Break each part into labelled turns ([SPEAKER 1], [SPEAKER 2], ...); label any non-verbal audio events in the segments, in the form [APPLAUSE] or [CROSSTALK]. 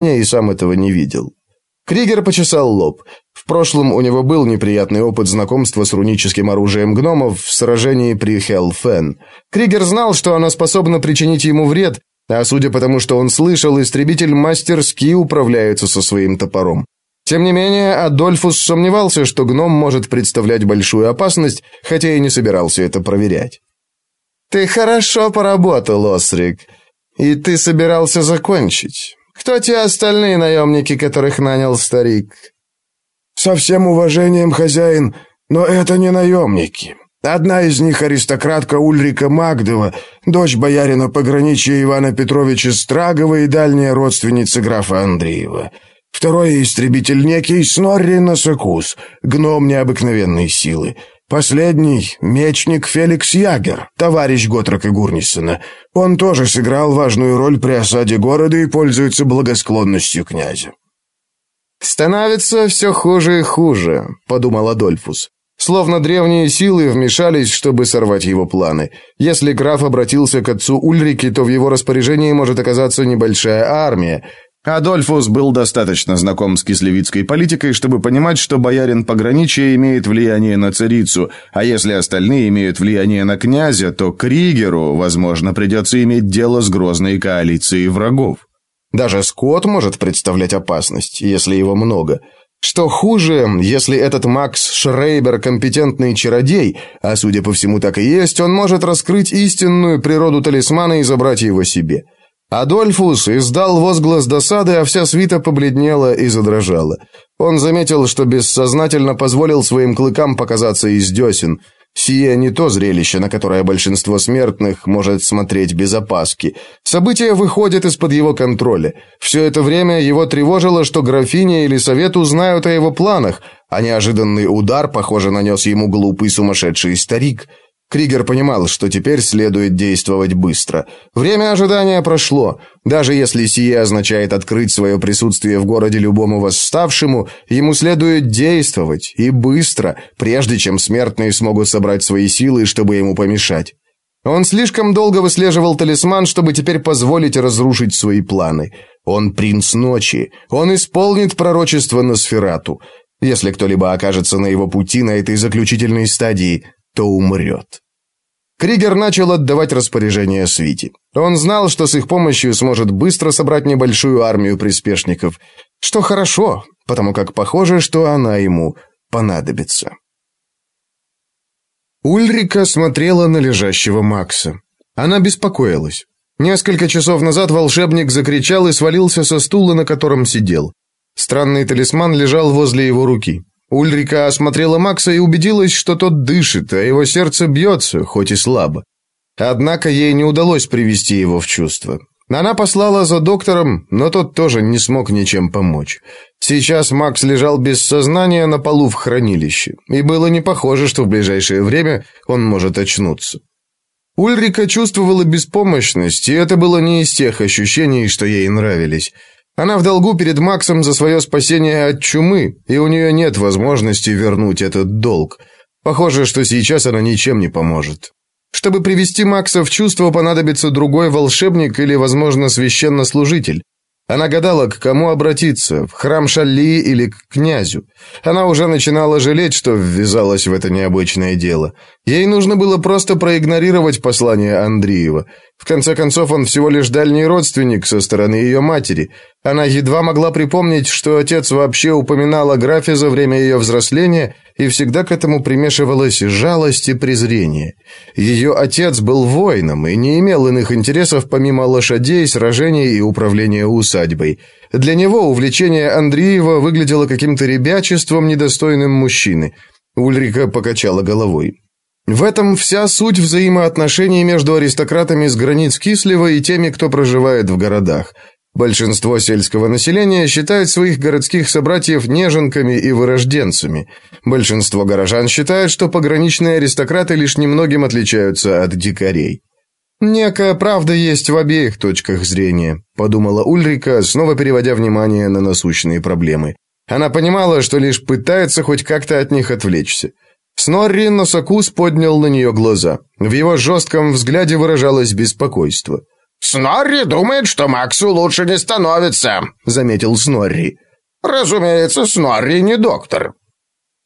[SPEAKER 1] и сам этого не видел. Кригер почесал лоб. В прошлом у него был неприятный опыт знакомства с руническим оружием гномов в сражении при Хелфен. Кригер знал, что оно способно причинить ему вред, а судя по тому, что он слышал, истребитель мастерски управляется со своим топором. Тем не менее, Адольфус сомневался, что гном может представлять большую опасность, хотя и не собирался это проверять. «Ты хорошо поработал, Осрик, и ты собирался закончить. Кто те остальные наемники, которых нанял старик?»
[SPEAKER 2] «Со всем уважением, хозяин, но это не наемники. Одна из них аристократка Ульрика Магдова, дочь боярина пограничья Ивана Петровича Страгова и дальняя родственница графа Андреева. Второй истребитель некий Снорри Носокус, гном необыкновенной силы. Последний — мечник Феликс Ягер, товарищ Готрока Гурнисона. Он тоже сыграл важную роль при осаде города и пользуется благосклонностью князя.
[SPEAKER 1] «Становится все хуже и хуже», — подумал Адольфус. Словно древние силы вмешались, чтобы сорвать его планы. Если граф обратился к отцу Ульрике, то в его распоряжении может оказаться небольшая армия. Адольфус был достаточно знаком с кислевицкой политикой, чтобы понимать, что боярин пограничья имеет влияние на царицу, а если остальные имеют влияние на князя, то Кригеру, возможно, придется иметь дело с грозной коалицией врагов. Даже скот может представлять опасность, если его много. Что хуже, если этот Макс Шрейбер компетентный чародей, а судя по всему так и есть, он может раскрыть истинную природу талисмана и забрать его себе. Адольфус издал возглас досады, а вся свита побледнела и задрожала. Он заметил, что бессознательно позволил своим клыкам показаться из десен. Сие не то зрелище, на которое большинство смертных может смотреть без опаски. События выходят из-под его контроля. Все это время его тревожило, что графиня или совет узнают о его планах, а неожиданный удар, похоже, нанес ему глупый сумасшедший старик – Кригер понимал, что теперь следует действовать быстро. Время ожидания прошло. Даже если сие означает открыть свое присутствие в городе любому восставшему, ему следует действовать, и быстро, прежде чем смертные смогут собрать свои силы, чтобы ему помешать. Он слишком долго выслеживал талисман, чтобы теперь позволить разрушить свои планы. Он принц ночи. Он исполнит пророчество Носферату. Если кто-либо окажется на его пути на этой заключительной стадии – то умрет. Кригер начал отдавать распоряжения свите. Он знал, что с их помощью сможет быстро собрать небольшую армию приспешников, что хорошо, потому как похоже, что она ему понадобится. Ульрика смотрела на лежащего Макса. Она беспокоилась. Несколько часов назад волшебник закричал и свалился со стула, на котором сидел. Странный талисман лежал возле его руки. Ульрика осмотрела Макса и убедилась, что тот дышит, а его сердце бьется, хоть и слабо. Однако ей не удалось привести его в чувство. Она послала за доктором, но тот тоже не смог ничем помочь. Сейчас Макс лежал без сознания на полу в хранилище, и было не похоже, что в ближайшее время он может очнуться. Ульрика чувствовала беспомощность, и это было не из тех ощущений, что ей нравились. Она в долгу перед Максом за свое спасение от чумы, и у нее нет возможности вернуть этот долг. Похоже, что сейчас она ничем не поможет. Чтобы привести Макса в чувство, понадобится другой волшебник или, возможно, священнослужитель. Она гадала, к кому обратиться, в храм Шалли или к князю. Она уже начинала жалеть, что ввязалась в это необычное дело. Ей нужно было просто проигнорировать послание Андреева. В конце концов, он всего лишь дальний родственник со стороны ее матери. Она едва могла припомнить, что отец вообще упоминал о графе за время ее взросления, и всегда к этому примешивалась жалость и презрение. Ее отец был воином и не имел иных интересов помимо лошадей, сражений и управления усадьбой. Для него увлечение Андреева выглядело каким-то ребячеством, недостойным мужчины. Ульрика покачала головой. В этом вся суть взаимоотношений между аристократами с границ Кислева и теми, кто проживает в городах. Большинство сельского населения считает своих городских собратьев неженками и вырожденцами. Большинство горожан считает, что пограничные аристократы лишь немногим отличаются от дикарей. «Некая правда есть в обеих точках зрения», – подумала Ульрика, снова переводя внимание на насущные проблемы. Она понимала, что лишь пытается хоть как-то от них отвлечься. Снорри Носокус поднял на нее глаза. В его жестком взгляде выражалось беспокойство.
[SPEAKER 2] «Снорри думает, что Максу лучше не становится», — заметил Снорри. «Разумеется, Снорри не доктор».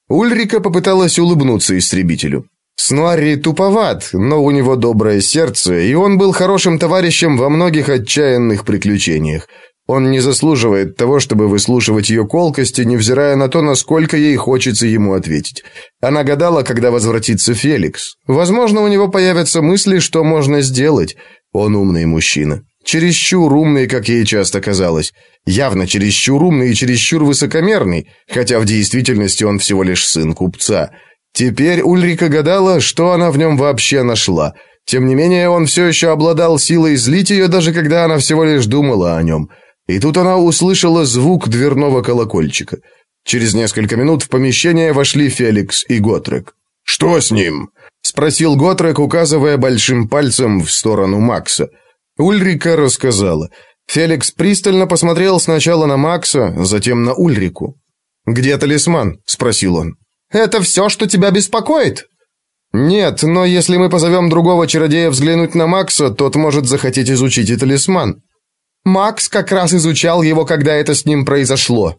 [SPEAKER 1] Ульрика попыталась улыбнуться истребителю. Снорри туповат, но у него доброе сердце, и он был хорошим товарищем во многих отчаянных приключениях. Он не заслуживает того, чтобы выслушивать ее колкости, невзирая на то, насколько ей хочется ему ответить. Она гадала, когда возвратится Феликс. Возможно, у него появятся мысли, что можно сделать. Он умный мужчина. Чересчур умный, как ей часто казалось. Явно чересчур умный и чересчур высокомерный, хотя в действительности он всего лишь сын купца. Теперь Ульрика гадала, что она в нем вообще нашла. Тем не менее, он все еще обладал силой злить ее, даже когда она всего лишь думала о нем. И тут она услышала звук дверного колокольчика. Через несколько минут в помещение вошли Феликс и Готрек.
[SPEAKER 2] «Что с ним?»
[SPEAKER 1] – спросил Готрек, указывая большим пальцем в сторону Макса. Ульрика рассказала. Феликс пристально посмотрел сначала на Макса, затем на Ульрику. «Где талисман?» – спросил он.
[SPEAKER 3] «Это все, что тебя беспокоит?»
[SPEAKER 1] «Нет, но если мы позовем другого чародея взглянуть на Макса, тот может захотеть изучить и талисман».
[SPEAKER 3] Макс как раз изучал его, когда это с ним произошло.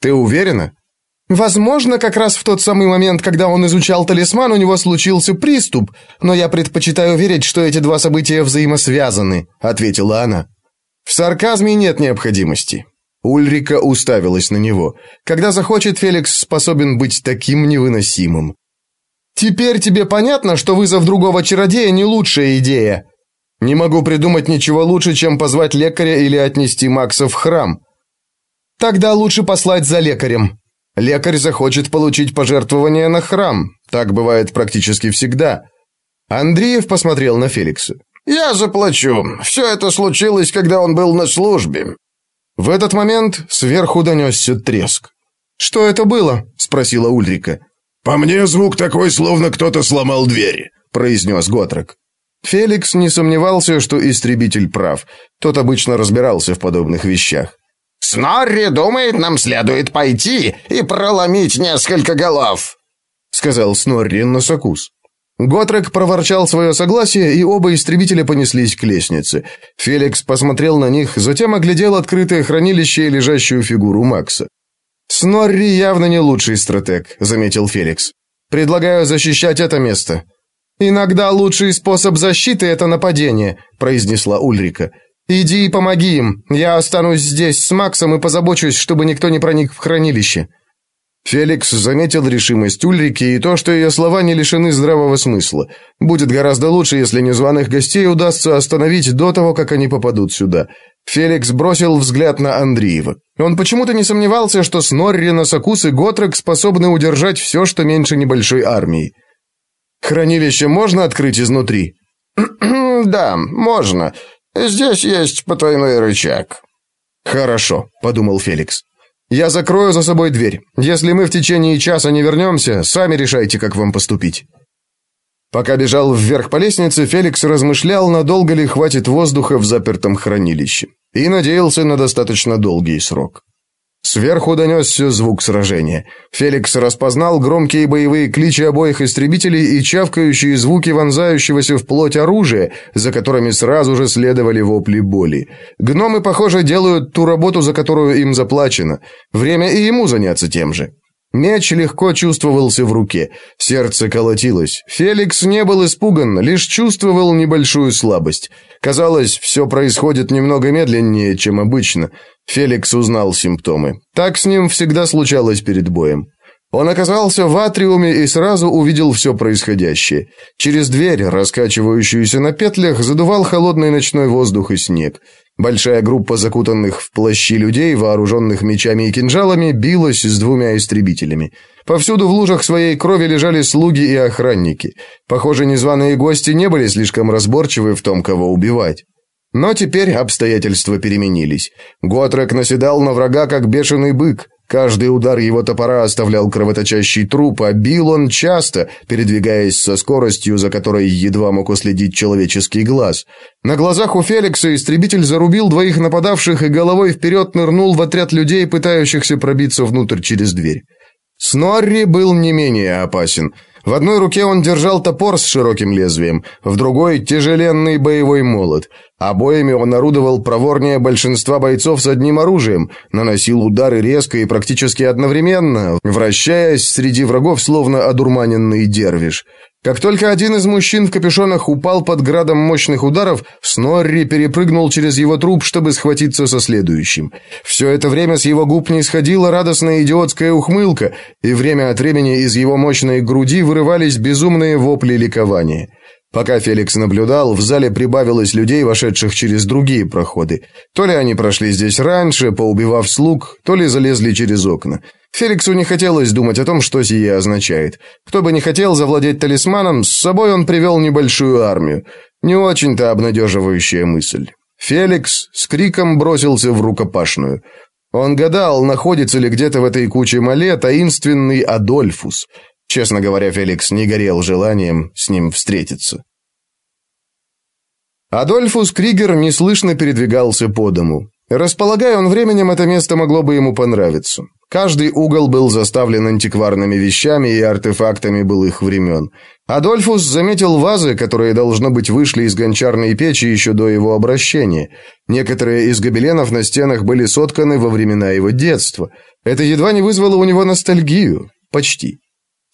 [SPEAKER 1] Ты уверена?
[SPEAKER 3] Возможно, как раз в тот самый момент, когда он изучал талисман, у него случился приступ, но я предпочитаю верить, что эти два события взаимосвязаны, ответила она.
[SPEAKER 1] В сарказме нет необходимости. Ульрика уставилась на него. Когда захочет, Феликс способен быть таким невыносимым.
[SPEAKER 3] Теперь тебе понятно, что вызов другого чародея не лучшая идея,
[SPEAKER 1] не могу придумать ничего лучше, чем позвать лекаря или отнести Макса в храм.
[SPEAKER 3] Тогда лучше послать за лекарем.
[SPEAKER 1] Лекарь захочет получить пожертвование на храм. Так бывает практически всегда. Андреев посмотрел на Феликса.
[SPEAKER 2] Я заплачу. Все это случилось, когда он был на службе.
[SPEAKER 1] В этот момент сверху донесся треск.
[SPEAKER 3] Что это было? спросила Ульрика.
[SPEAKER 2] По мне звук такой, словно кто-то сломал дверь, произнес Готрек.
[SPEAKER 1] Феликс не сомневался, что истребитель прав. Тот обычно разбирался в подобных вещах.
[SPEAKER 2] «Снорри думает, нам следует пойти и проломить несколько голов», —
[SPEAKER 1] сказал Снорри Носокус. Готрек проворчал свое согласие, и оба истребителя понеслись к лестнице. Феликс посмотрел на них, затем оглядел открытое хранилище и лежащую фигуру Макса. «Снорри явно не лучший стратег», — заметил Феликс. «Предлагаю защищать это место».
[SPEAKER 3] «Иногда лучший способ защиты – это нападение», – произнесла Ульрика. «Иди и помоги им. Я останусь здесь с Максом и позабочусь, чтобы никто не проник в хранилище».
[SPEAKER 1] Феликс заметил решимость Ульрики и то, что ее слова не лишены здравого смысла. Будет гораздо лучше, если незваных гостей удастся остановить до того, как они попадут сюда. Феликс бросил взгляд на Андреева. Он почему-то не сомневался, что Снорри, Носокус и Готрек способны удержать все, что меньше небольшой армии. Хранилище можно открыть изнутри? [CLEARS THROAT]
[SPEAKER 2] Да, можно. Здесь есть потайной рычаг.
[SPEAKER 1] Хорошо, подумал Феликс. Я закрою за собой дверь. Если мы в течение часа не вернемся, сами решайте, как вам поступить. Пока бежал вверх по лестнице, Феликс размышлял, надолго ли хватит воздуха в запертом хранилище, и надеялся на достаточно долгий срок. Сверху донесся звук сражения. Феликс распознал громкие боевые кличи обоих истребителей и чавкающие звуки вонзающегося в плоть оружия, за которыми сразу же следовали вопли боли. Гномы, похоже, делают ту работу, за которую им заплачено. Время и ему заняться тем же. Меч легко чувствовался в руке. Сердце колотилось. Феликс не был испуган, лишь чувствовал небольшую слабость. Казалось, все происходит немного медленнее, чем обычно. Феликс узнал симптомы. Так с ним всегда случалось перед боем. Он оказался в атриуме и сразу увидел все происходящее. Через дверь, раскачивающуюся на петлях, задувал холодный ночной воздух и снег. Большая группа закутанных в плащи людей, вооруженных мечами и кинжалами, билась с двумя истребителями. Повсюду в лужах своей крови лежали слуги и охранники. Похоже, незваные гости не были слишком разборчивы в том, кого убивать. Но теперь обстоятельства переменились. Готрек наседал на врага, как бешеный бык. Каждый удар его топора оставлял кровоточащий труп, а бил он часто, передвигаясь со скоростью, за которой едва мог уследить человеческий глаз. На глазах у Феликса истребитель зарубил двоих нападавших и головой вперед нырнул в отряд людей, пытающихся пробиться внутрь через дверь. Снорри был не менее опасен. В одной руке он держал топор с широким лезвием, в другой – тяжеленный боевой молот. Обоими он орудовал проворнее большинства бойцов с одним оружием, наносил удары резко и практически одновременно, вращаясь среди врагов, словно одурманенный дервиш. Как только один из мужчин в капюшонах упал под градом мощных ударов, Снорри перепрыгнул через его труп, чтобы схватиться со следующим. Все это время с его губ не исходила радостная идиотская ухмылка, и время от времени из его мощной груди вырывались безумные вопли ликования. Пока Феликс наблюдал, в зале прибавилось людей, вошедших через другие проходы. То ли они прошли здесь раньше, поубивав слуг, то ли залезли через окна. Феликсу не хотелось думать о том, что сие означает. Кто бы не хотел завладеть талисманом, с собой он привел небольшую армию. Не очень-то обнадеживающая мысль. Феликс с криком бросился в рукопашную. Он гадал, находится ли где-то в этой куче мале таинственный Адольфус. Честно говоря, Феликс не горел желанием с ним встретиться. Адольфус Кригер неслышно передвигался по дому. Располагая он временем, это место могло бы ему понравиться. Каждый угол был заставлен антикварными вещами и артефактами былых времен. Адольфус заметил вазы, которые, должно быть, вышли из гончарной печи еще до его обращения. Некоторые из гобеленов на стенах были сотканы во времена его детства. Это едва не вызвало у него ностальгию. Почти.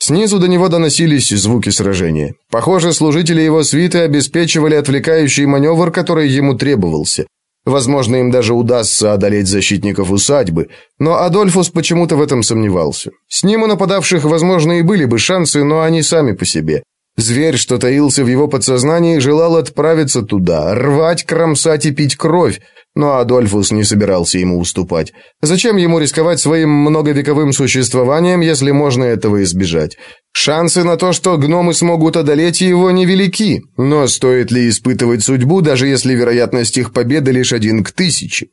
[SPEAKER 1] Снизу до него доносились звуки сражения. Похоже, служители его свиты обеспечивали отвлекающий маневр, который ему требовался. Возможно, им даже удастся одолеть защитников усадьбы, но Адольфус почему-то в этом сомневался. С ним у нападавших, возможно, и были бы шансы, но они сами по себе. Зверь, что таился в его подсознании, желал отправиться туда, рвать, кромсать и пить кровь, но Адольфус не собирался ему уступать. Зачем ему рисковать своим многовековым существованием, если можно этого избежать? Шансы на то, что гномы смогут одолеть его, невелики, но стоит ли испытывать судьбу, даже если вероятность их победы лишь один к тысяче?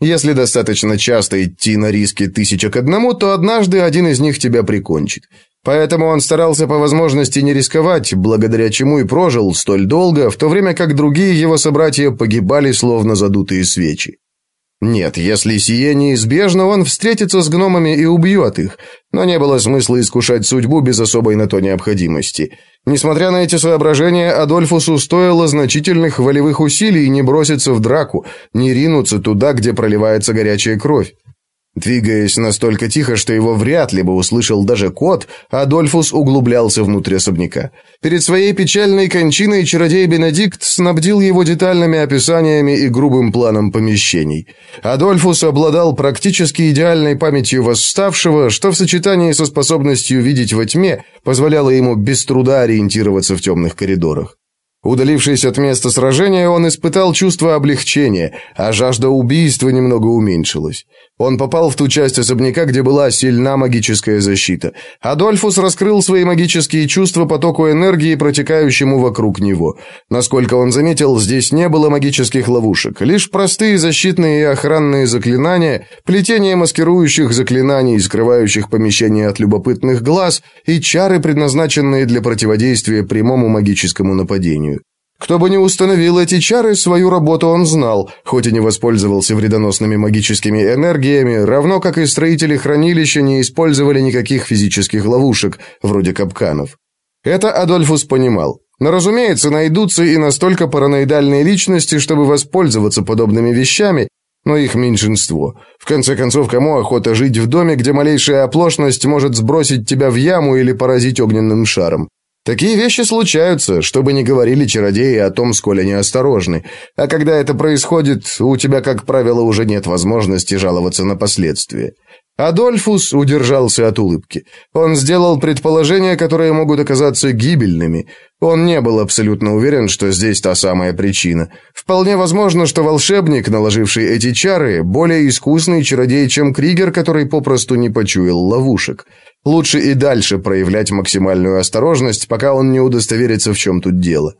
[SPEAKER 1] Если достаточно часто идти на риски тысяча к одному, то однажды один из них тебя прикончит. Поэтому он старался по возможности не рисковать, благодаря чему и прожил столь долго, в то время как другие его собратья погибали словно задутые свечи. Нет, если сие неизбежно, он встретится с гномами и убьет их, но не было смысла искушать судьбу без особой на то необходимости. Несмотря на эти соображения, Адольфусу стоило значительных волевых усилий не броситься в драку, не ринуться туда, где проливается горячая кровь. Двигаясь настолько тихо, что его вряд ли бы услышал даже кот, Адольфус углублялся внутрь особняка. Перед своей печальной кончиной чародей Бенедикт снабдил его детальными описаниями и грубым планом помещений. Адольфус обладал практически идеальной памятью восставшего, что в сочетании со способностью видеть во тьме позволяло ему без труда ориентироваться в темных коридорах. Удалившись от места сражения, он испытал чувство облегчения, а жажда убийства немного уменьшилась. Он попал в ту часть особняка, где была сильна магическая защита. Адольфус раскрыл свои магические чувства потоку энергии, протекающему вокруг него. Насколько он заметил, здесь не было магических ловушек, лишь простые защитные и охранные заклинания, плетение маскирующих заклинаний, скрывающих помещение от любопытных глаз, и чары, предназначенные для противодействия прямому магическому нападению. Кто бы ни установил эти чары, свою работу он знал, хоть и не воспользовался вредоносными магическими энергиями, равно как и строители хранилища не использовали никаких физических ловушек, вроде капканов. Это Адольфус понимал. Но, разумеется, найдутся и настолько параноидальные личности, чтобы воспользоваться подобными вещами, но их меньшинство. В конце концов, кому охота жить в доме, где малейшая оплошность может сбросить тебя в яму или поразить огненным шаром? Такие вещи случаются, чтобы не говорили чародеи о том, сколь они осторожны. А когда это происходит, у тебя, как правило, уже нет возможности жаловаться на последствия. Адольфус удержался от улыбки. Он сделал предположения, которые могут оказаться гибельными. Он не был абсолютно уверен, что здесь та самая причина. Вполне возможно, что волшебник, наложивший эти чары, более искусный чародей, чем Кригер, который попросту не почуял ловушек. Лучше и дальше проявлять максимальную осторожность, пока он не удостоверится, в чем тут дело.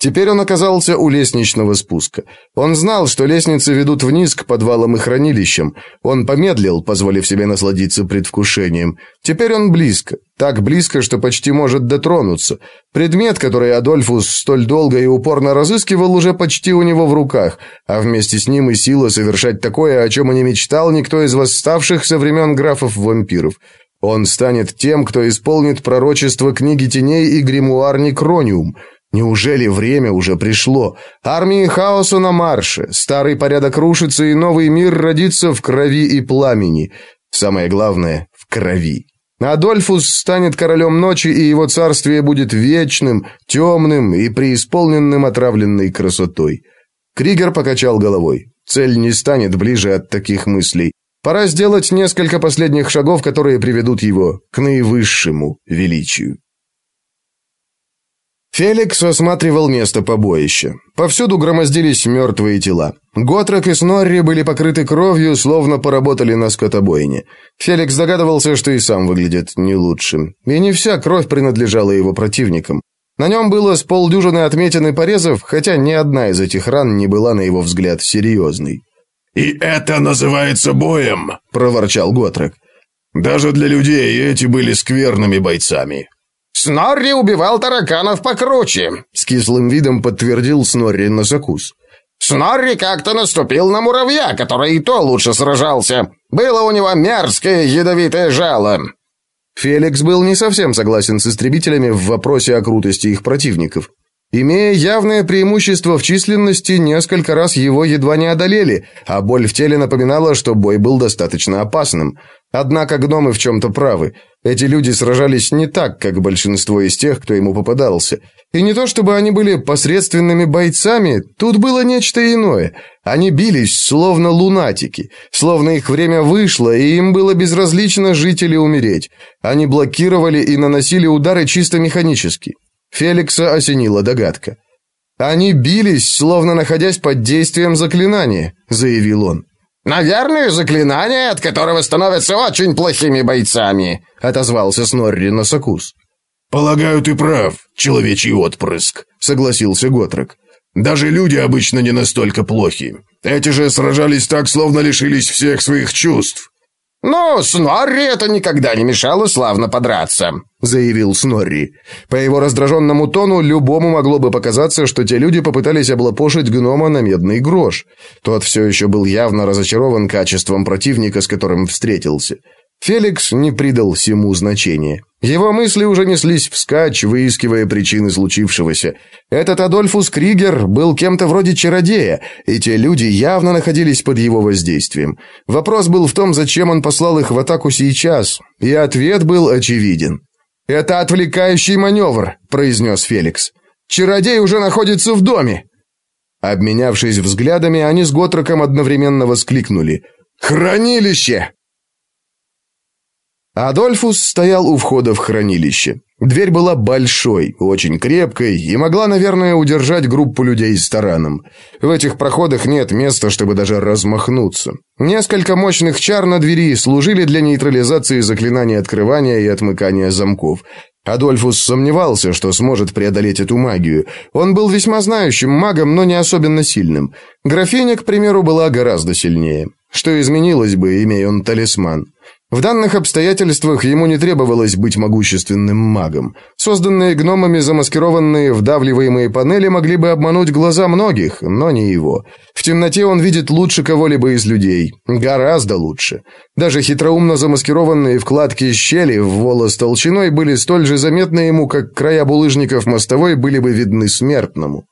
[SPEAKER 1] Теперь он оказался у лестничного спуска. Он знал, что лестницы ведут вниз к подвалам и хранилищам. Он помедлил, позволив себе насладиться предвкушением. Теперь он близко. Так близко, что почти может дотронуться. Предмет, который Адольфус столь долго и упорно разыскивал, уже почти у него в руках, а вместе с ним и сила совершать такое, о чем и не мечтал никто из восставших со времен графов-вампиров. Он станет тем, кто исполнит пророчество книги теней и гримуар Некрониум. Неужели время уже пришло? Армии хаоса на марше, старый порядок рушится, и новый мир родится в крови и пламени. Самое главное — в крови. Адольфус станет королем ночи, и его царствие будет вечным, темным и преисполненным отравленной красотой. Кригер покачал головой. Цель не станет ближе от таких мыслей. Пора сделать несколько последних шагов, которые приведут его к наивысшему величию. Феликс осматривал место побоища. Повсюду громоздились мертвые тела. Готрок и Снорри были покрыты кровью, словно поработали на скотобойне. Феликс догадывался, что и сам выглядит не лучше. И не вся кровь принадлежала его противникам. На нем было с полдюжины отметин и порезов, хотя ни одна из этих ран не была, на его взгляд, серьезной.
[SPEAKER 2] «И это называется боем!»
[SPEAKER 1] – проворчал Готрек.
[SPEAKER 2] «Даже для людей эти были скверными бойцами».
[SPEAKER 3] «Снорри убивал тараканов покруче», — с кислым видом подтвердил Снорри Носокус. «Снорри как-то наступил на муравья, который и то лучше сражался. Было у него мерзкое ядовитое жало».
[SPEAKER 1] Феликс был не совсем согласен с истребителями в вопросе о крутости их противников. Имея явное преимущество в численности, несколько раз его едва не одолели, а боль в теле напоминала, что бой был достаточно опасным. Однако гномы в чем-то правы. Эти люди сражались не так, как большинство из тех, кто ему попадался. И не то чтобы они были посредственными бойцами, тут было нечто иное. Они бились, словно лунатики, словно их время вышло, и им было безразлично жить или умереть. Они блокировали и наносили удары чисто механически. Феликса осенила догадка. «Они бились, словно находясь под действием заклинания», — заявил он.
[SPEAKER 3] «Наверное, заклинание, от которого становятся очень плохими бойцами», — отозвался Снорри Носокус.
[SPEAKER 2] «Полагаю, ты прав, человечий отпрыск», — согласился Готрек. «Даже люди обычно не настолько плохи. Эти же сражались так, словно лишились всех своих чувств.
[SPEAKER 3] «Ну, Снорри это никогда не мешало славно подраться», — заявил Снорри.
[SPEAKER 1] По его раздраженному тону любому могло бы показаться, что те люди попытались облапошить гнома на медный грош. Тот все еще был явно разочарован качеством противника, с которым встретился. Феликс не придал всему значения. Его мысли уже неслись вскачь, выискивая причины случившегося. Этот Адольфус Кригер был кем-то вроде чародея, и те люди явно находились под его воздействием. Вопрос был в том, зачем он послал их в атаку сейчас, и ответ был очевиден. «Это отвлекающий маневр», — произнес Феликс. «Чародей уже находится в доме». Обменявшись взглядами, они с Готроком одновременно воскликнули. «Хранилище!» Адольфус стоял у входа в хранилище. Дверь была большой, очень крепкой и могла, наверное, удержать группу людей с тараном. В этих проходах нет места, чтобы даже размахнуться. Несколько мощных чар на двери служили для нейтрализации заклинаний открывания и отмыкания замков. Адольфус сомневался, что сможет преодолеть эту магию. Он был весьма знающим магом, но не особенно сильным. Графиня, к примеру, была гораздо сильнее. Что изменилось бы, имея он талисман? В данных обстоятельствах ему не требовалось быть могущественным магом. Созданные гномами замаскированные вдавливаемые панели могли бы обмануть глаза многих, но не его. В темноте он видит лучше кого-либо из людей. Гораздо лучше. Даже хитроумно замаскированные вкладки щели в волос толщиной были столь же заметны ему, как края булыжников мостовой были бы видны смертному.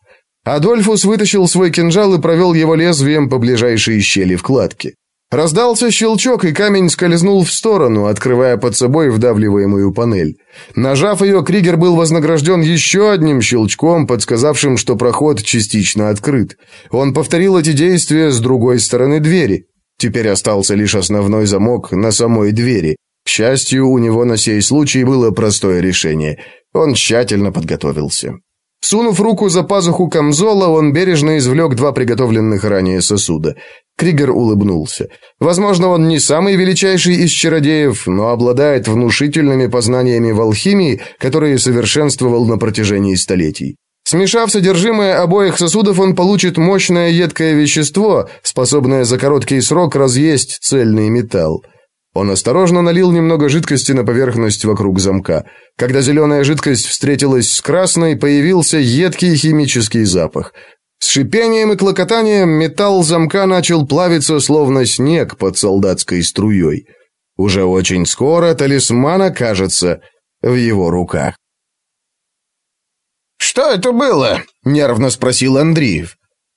[SPEAKER 1] Адольфус вытащил свой кинжал и провел его лезвием по ближайшей щели вкладки. Раздался щелчок, и камень скользнул в сторону, открывая под собой вдавливаемую панель. Нажав ее, Кригер был вознагражден еще одним щелчком, подсказавшим, что проход частично открыт. Он повторил эти действия с другой стороны двери. Теперь остался лишь основной замок на самой двери. К счастью, у него на сей случай было простое решение. Он тщательно подготовился. Сунув руку за пазуху камзола, он бережно извлек два приготовленных ранее сосуда. Кригер улыбнулся. Возможно, он не самый величайший из чародеев, но обладает внушительными познаниями в алхимии, которые совершенствовал на протяжении столетий. Смешав содержимое обоих сосудов, он получит мощное едкое вещество, способное за короткий срок разъесть цельный металл. Он осторожно налил немного жидкости на поверхность вокруг замка. Когда зеленая жидкость встретилась с красной, появился едкий химический запах. С шипением и клокотанием металл замка начал плавиться, словно снег под солдатской струей. Уже очень скоро талисман окажется в его руках.
[SPEAKER 3] «Что это было?» — нервно спросил Андреев.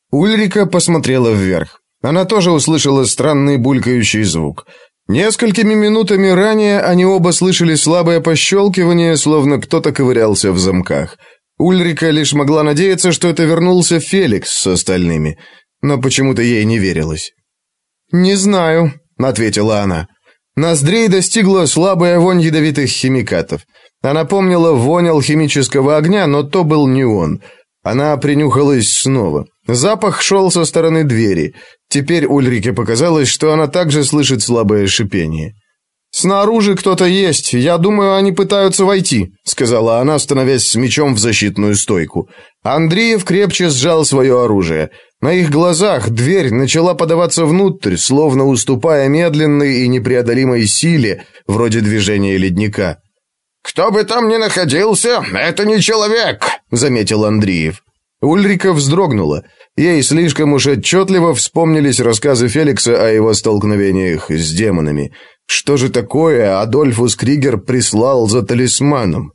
[SPEAKER 1] Ульрика посмотрела вверх. Она тоже услышала странный булькающий звук. Несколькими минутами ранее они оба слышали слабое пощелкивание, словно кто-то ковырялся в замках. Ульрика лишь могла надеяться, что это вернулся Феликс с остальными, но почему-то ей не верилось. «Не знаю», — ответила она. Ноздрей достигла слабая вонь ядовитых химикатов. Она помнила вонь алхимического огня, но то был не он. Она принюхалась снова. Запах шел со стороны двери. Теперь Ульрике показалось, что она также слышит слабое шипение. «Снаружи кто-то есть. Я думаю, они пытаются войти», — сказала она, становясь с мечом в защитную стойку. Андреев крепче сжал свое оружие. На их глазах дверь начала подаваться внутрь, словно уступая медленной и непреодолимой силе, вроде движения ледника.
[SPEAKER 3] «Кто бы там ни находился, это не человек», — заметил Андреев.
[SPEAKER 1] Ульрика вздрогнула. Ей слишком уж отчетливо вспомнились рассказы Феликса о его столкновениях с демонами. Что же такое Адольфус Кригер прислал за талисманом?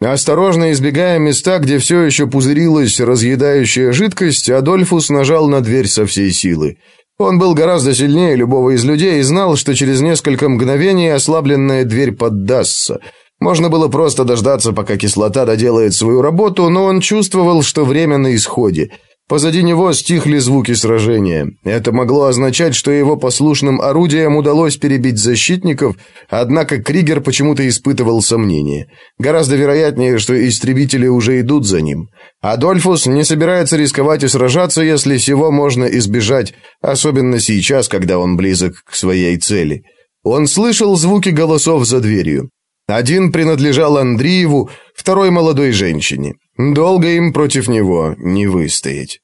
[SPEAKER 1] Осторожно избегая места, где все еще пузырилась разъедающая жидкость, Адольфус нажал на дверь со всей силы. Он был гораздо сильнее любого из людей и знал, что через несколько мгновений ослабленная дверь поддастся. Можно было просто дождаться, пока кислота доделает свою работу, но он чувствовал, что время на исходе – Позади него стихли звуки сражения. Это могло означать, что его послушным орудием удалось перебить защитников, однако Кригер почему-то испытывал сомнения. Гораздо вероятнее, что истребители уже идут за ним. Адольфус не собирается рисковать и сражаться, если всего можно избежать, особенно сейчас, когда он близок к своей цели. Он слышал звуки голосов за дверью. Один принадлежал Андрееву, второй молодой женщине. Долго им против него не выстоять.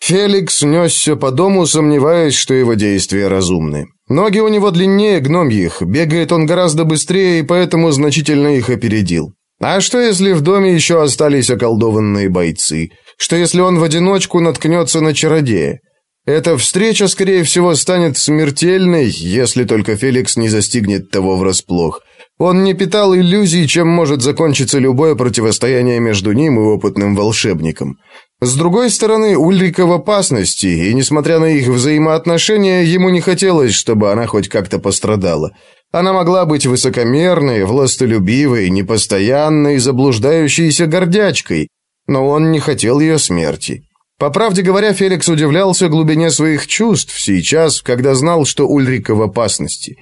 [SPEAKER 1] Феликс несся по дому, сомневаясь, что его действия разумны. Ноги у него длиннее гномьих, бегает он гораздо быстрее и поэтому значительно их опередил. А что, если в доме еще остались околдованные бойцы? Что, если он в одиночку наткнется на чародея? Эта встреча, скорее всего, станет смертельной, если только Феликс не застигнет того врасплох. Он не питал иллюзий, чем может закончиться любое противостояние между ним и опытным волшебником. С другой стороны, Ульрика в опасности, и, несмотря на их взаимоотношения, ему не хотелось, чтобы она хоть как-то пострадала. Она могла быть высокомерной, властолюбивой, непостоянной, заблуждающейся гордячкой, но он не хотел ее смерти. По правде говоря, Феликс удивлялся глубине своих чувств сейчас, когда знал, что Ульрика в опасности.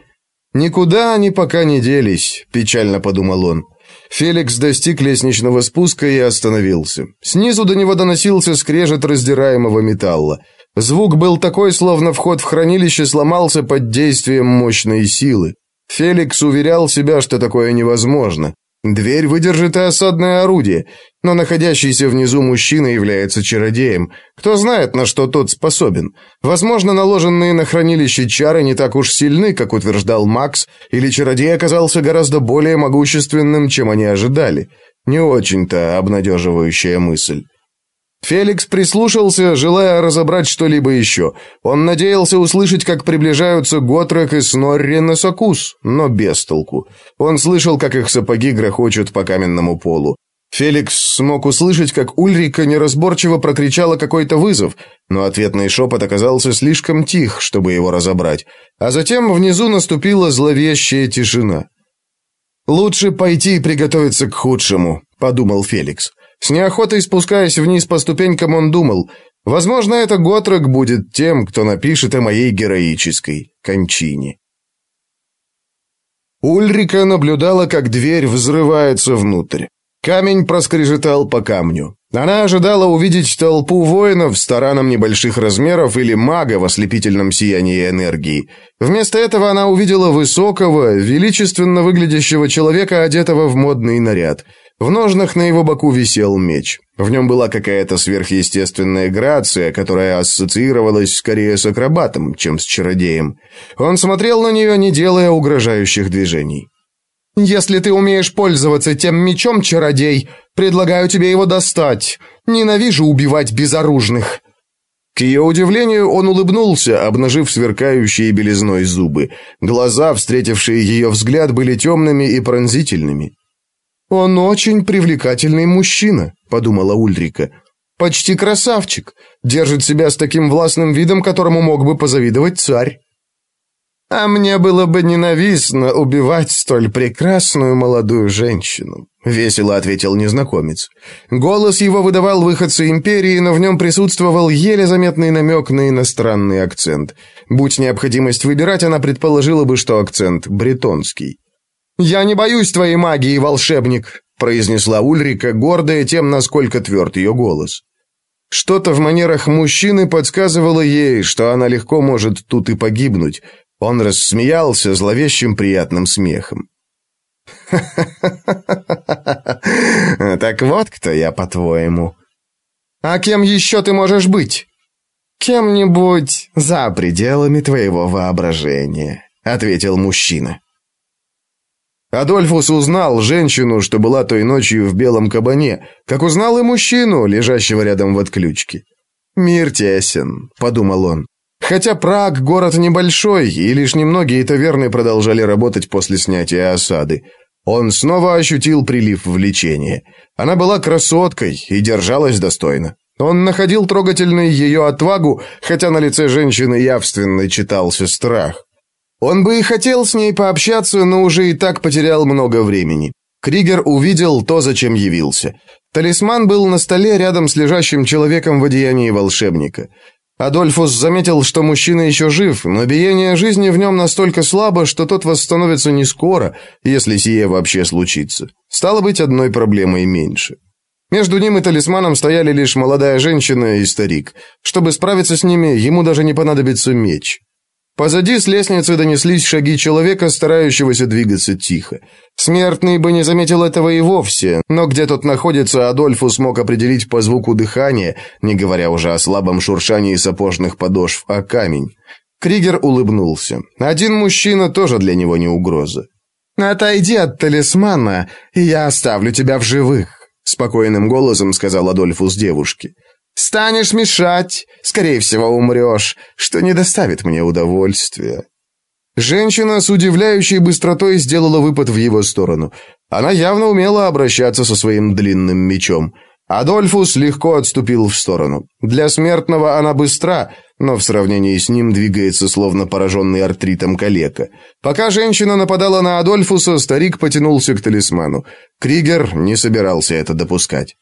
[SPEAKER 1] «Никуда они пока не делись», – печально подумал он. Феликс достиг лестничного спуска и остановился. Снизу до него доносился скрежет раздираемого металла. Звук был такой, словно вход в хранилище сломался под действием мощной силы. Феликс уверял себя, что такое невозможно. Дверь выдержит и осадное орудие, но находящийся внизу мужчина является чародеем. Кто знает, на что тот способен. Возможно, наложенные на хранилище чары не так уж сильны, как утверждал Макс, или чародей оказался гораздо более могущественным, чем они ожидали. Не очень-то обнадеживающая мысль. Феликс прислушался, желая разобрать что-либо еще. Он надеялся услышать, как приближаются Готрек и Снорри на Сокус, но без толку. Он слышал, как их сапоги грохочут по каменному полу. Феликс смог услышать, как Ульрика неразборчиво прокричала какой-то вызов, но ответный шепот оказался слишком тих, чтобы его разобрать. А затем внизу наступила зловещая тишина. «Лучше пойти и приготовиться к худшему», — подумал Феликс. С неохотой спускаясь вниз по ступенькам, он думал, возможно, это Готрек будет тем, кто напишет о моей героической кончине. Ульрика наблюдала, как дверь взрывается внутрь. Камень проскрежетал по камню. Она ожидала увидеть толпу воинов с тараном небольших размеров или мага в ослепительном сиянии энергии. Вместо этого она увидела высокого, величественно выглядящего человека, одетого в модный наряд. В ножнах на его боку висел меч. В нем была какая-то сверхъестественная грация, которая ассоциировалась скорее с акробатом, чем с чародеем. Он смотрел на нее, не делая угрожающих движений. «Если ты умеешь пользоваться тем мечом, чародей, предлагаю тебе его достать. Ненавижу убивать безоружных». К ее удивлению, он улыбнулся, обнажив сверкающие белизной зубы. Глаза, встретившие ее взгляд, были темными и пронзительными. «Он очень привлекательный мужчина», — подумала Ульрика. «Почти красавчик. Держит себя с таким властным видом, которому мог бы позавидовать царь». «А мне было бы ненавистно убивать столь прекрасную молодую женщину», — весело ответил незнакомец. Голос его выдавал выходцы империи, но в нем присутствовал еле заметный намек на иностранный акцент. Будь необходимость выбирать, она предположила бы, что акцент бретонский. «Я не боюсь твоей магии, волшебник», — произнесла Ульрика, гордая тем, насколько тверд ее голос. Что-то в манерах мужчины подсказывало ей, что она легко может тут и погибнуть, он рассмеялся зловещим приятным смехом. Так вот кто я, по-твоему. А кем еще ты можешь быть? Кем-нибудь за пределами твоего воображения, ответил мужчина. Адольфус узнал женщину, что была той ночью в белом кабане, как узнал и мужчину, лежащего рядом в отключке. «Мир тесен», — подумал он. Хотя Праг – город небольшой, и лишь немногие таверны продолжали работать после снятия осады. Он снова ощутил прилив влечения. Она была красоткой и держалась достойно. Он находил трогательной ее отвагу, хотя на лице женщины явственно читался страх. Он бы и хотел с ней пообщаться, но уже и так потерял много времени. Кригер увидел то, зачем явился. Талисман был на столе рядом с лежащим человеком в одеянии волшебника. Адольфус заметил, что мужчина еще жив, но биение жизни в нем настолько слабо, что тот восстановится не скоро, если сие вообще случится. Стало быть, одной проблемой меньше. Между ним и талисманом стояли лишь молодая женщина и старик. Чтобы справиться с ними, ему даже не понадобится меч. Позади с лестницы донеслись шаги человека, старающегося двигаться тихо. Смертный бы не заметил этого и вовсе, но где тот находится, Адольфу смог определить по звуку дыхания, не говоря уже о слабом шуршании сапожных подошв, а камень. Кригер улыбнулся. Один мужчина тоже для него не угроза. «Отойди от талисмана, и я оставлю тебя в живых», — спокойным голосом сказал Адольфус девушке. Станешь мешать, скорее всего, умрешь, что не доставит мне удовольствия». Женщина с удивляющей быстротой сделала выпад в его сторону. Она явно умела обращаться со своим длинным мечом. Адольфус легко отступил в сторону. Для смертного она быстра, но в сравнении с ним двигается словно пораженный артритом калека. Пока женщина нападала на Адольфуса, старик потянулся к талисману. Кригер не собирался это допускать.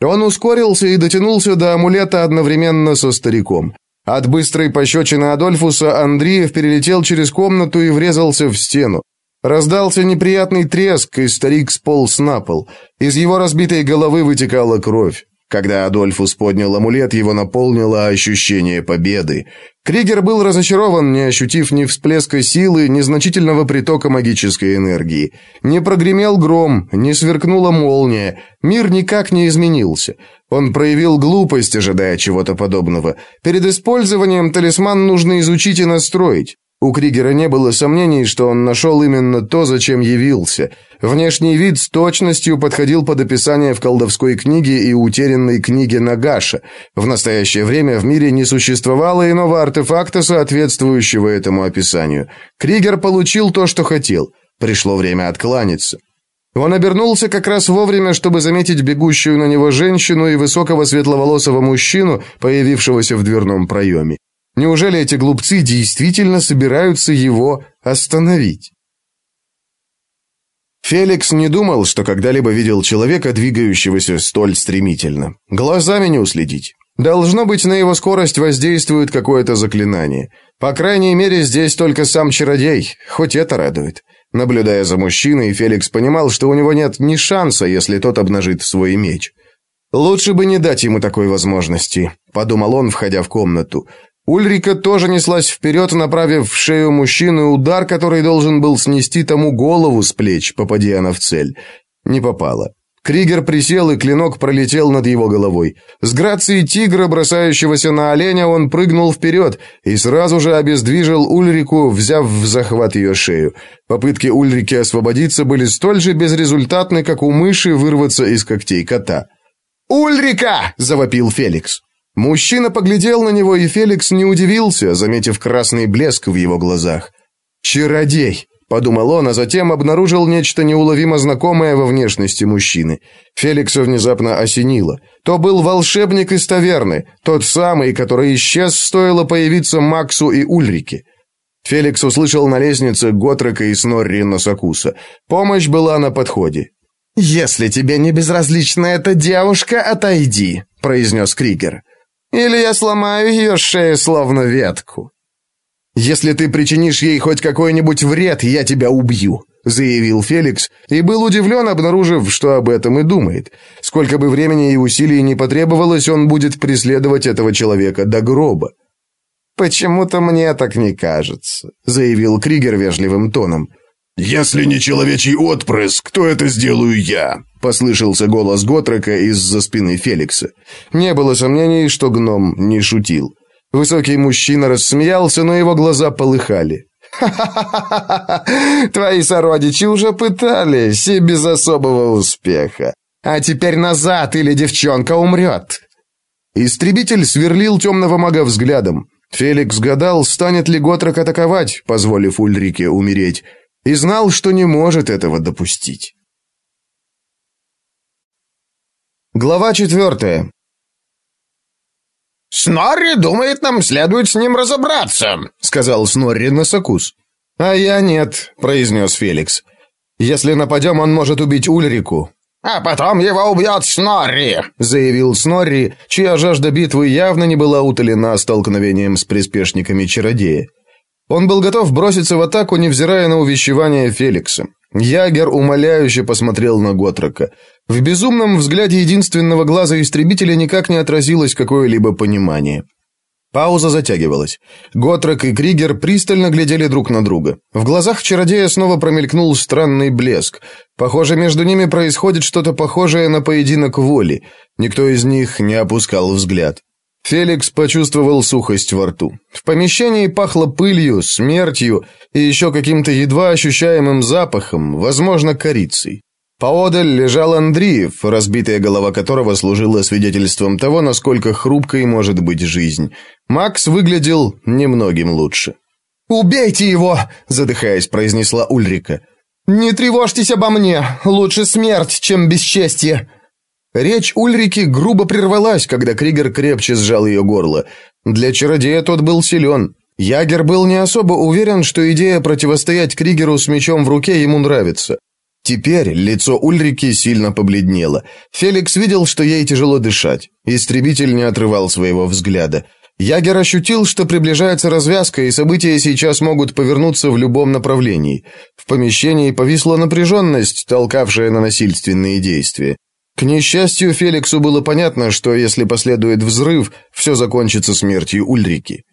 [SPEAKER 1] Он ускорился и дотянулся до амулета одновременно со стариком. От быстрой пощечины Адольфуса Андреев перелетел через комнату и врезался в стену. Раздался неприятный треск, и старик сполз на пол. Из его разбитой головы вытекала кровь. Когда Адольфус поднял амулет, его наполнило ощущение победы. Кригер был разочарован, не ощутив ни всплеска силы, ни значительного притока магической энергии. Не прогремел гром, не сверкнула молния. Мир никак не изменился. Он проявил глупость, ожидая чего-то подобного. Перед использованием талисман нужно изучить и настроить. У Кригера не было сомнений, что он нашел именно то, зачем явился. Внешний вид с точностью подходил под описание в колдовской книге и утерянной книге Нагаша. В настоящее время в мире не существовало иного артефакта, соответствующего этому описанию. Кригер получил то, что хотел. Пришло время откланяться. Он обернулся как раз вовремя, чтобы заметить бегущую на него женщину и высокого светловолосого мужчину, появившегося в дверном проеме. Неужели эти глупцы действительно собираются его остановить? Феликс не думал, что когда-либо видел человека, двигающегося столь стремительно. Глазами не уследить. Должно быть, на его скорость воздействует какое-то заклинание. По крайней мере, здесь только сам чародей, хоть это радует. Наблюдая за мужчиной, Феликс понимал, что у него нет ни шанса, если тот обнажит свой меч. «Лучше бы не дать ему такой возможности», — подумал он, входя в комнату. Ульрика тоже неслась вперед, направив в шею мужчины удар, который должен был снести тому голову с плеч, попади она в цель. Не попала. Кригер присел, и клинок пролетел над его головой. С грацией тигра, бросающегося на оленя, он прыгнул вперед и сразу же обездвижил Ульрику, взяв в захват ее шею. Попытки Ульрики освободиться были столь же безрезультатны, как у мыши вырваться из когтей кота. «Ульрика!» – завопил Феликс. Мужчина поглядел на него, и Феликс не удивился, заметив красный блеск в его глазах. «Чародей!» – подумал он, а затем обнаружил нечто неуловимо знакомое во внешности мужчины. Феликса внезапно осенило. То был волшебник из таверны, тот самый, который исчез, стоило появиться Максу и Ульрике. Феликс услышал на лестнице Готрека и Снорри Носокуса. Помощь была на подходе. «Если тебе не безразлична эта девушка, отойди», – произнес Кригер. Или я сломаю ее шею словно ветку. Если ты причинишь ей хоть какой-нибудь вред, я тебя убью, заявил Феликс и был удивлен, обнаружив, что об этом и думает. Сколько бы времени и усилий не потребовалось, он будет преследовать этого человека до гроба. Почему-то мне так не кажется, заявил Кригер вежливым тоном.
[SPEAKER 2] «Если не человечий отпрыск, то это сделаю я», — послышался голос Готрека из-за спины Феликса.
[SPEAKER 1] Не было сомнений, что гном не шутил. Высокий мужчина рассмеялся, но его глаза полыхали. «Ха-ха-ха! Твои сородичи уже пытались, и без особого успеха. А теперь назад, или девчонка умрет!» Истребитель сверлил темного мага взглядом. Феликс гадал, станет ли Готрек атаковать, позволив Ульрике умереть и знал, что не может этого допустить. Глава четвертая.
[SPEAKER 3] «Снорри думает, нам следует с ним разобраться», — сказал Снорри Носокус.
[SPEAKER 1] «А я нет», — произнес Феликс. «Если нападем, он может убить Ульрику».
[SPEAKER 3] «А потом его убьет Снорри», —
[SPEAKER 1] заявил Снорри, чья жажда битвы явно не была утолена столкновением с приспешниками чародея. Он был готов броситься в атаку, невзирая на увещевание Феликса. Ягер умоляюще посмотрел на Готрока. В безумном взгляде единственного глаза истребителя никак не отразилось какое-либо понимание. Пауза затягивалась. Готрок и Кригер пристально глядели друг на друга. В глазах чародея снова промелькнул странный блеск. Похоже, между ними происходит что-то похожее на поединок воли. Никто из них не опускал взгляд. Феликс почувствовал сухость во рту. В помещении пахло пылью, смертью и еще каким-то едва ощущаемым запахом, возможно, корицей. Поодаль лежал Андриев, разбитая голова которого служила свидетельством того, насколько хрупкой может быть жизнь. Макс выглядел немногим лучше.
[SPEAKER 4] «Убейте его!» – задыхаясь, произнесла Ульрика. «Не тревожьтесь обо мне! Лучше смерть, чем бесчестье!»
[SPEAKER 1] Речь Ульрики грубо прервалась, когда Кригер крепче сжал ее горло. Для чародея тот был силен. Ягер был не особо уверен, что идея противостоять Кригеру с мечом в руке ему нравится. Теперь лицо Ульрики сильно побледнело. Феликс видел, что ей тяжело дышать. Истребитель не отрывал своего взгляда. Ягер ощутил, что приближается развязка, и события сейчас могут повернуться в любом направлении. В помещении повисла напряженность, толкавшая на насильственные действия. К несчастью, Феликсу было понятно, что если последует взрыв, все закончится смертью Ульрики.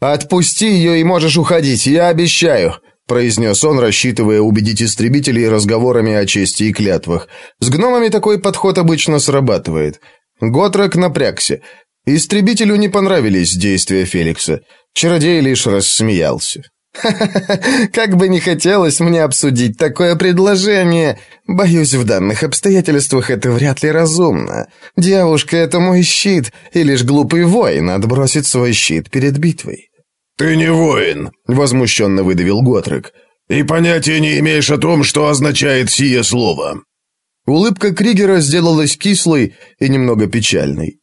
[SPEAKER 1] «Отпусти ее и можешь уходить, я обещаю», – произнес он, рассчитывая убедить истребителей разговорами о чести и клятвах. С гномами такой подход обычно срабатывает. Готрек напрягся. Истребителю не понравились действия Феликса. Чародей лишь рассмеялся. Как бы не хотелось мне обсудить такое предложение. Боюсь, в данных обстоятельствах это вряд ли разумно. Девушка — это мой щит, и лишь глупый воин отбросит свой щит перед битвой».
[SPEAKER 2] «Ты не воин», — возмущенно выдавил Готрек. «И понятия не имеешь о том, что означает сие слово».
[SPEAKER 1] Улыбка Кригера сделалась кислой и немного печальной.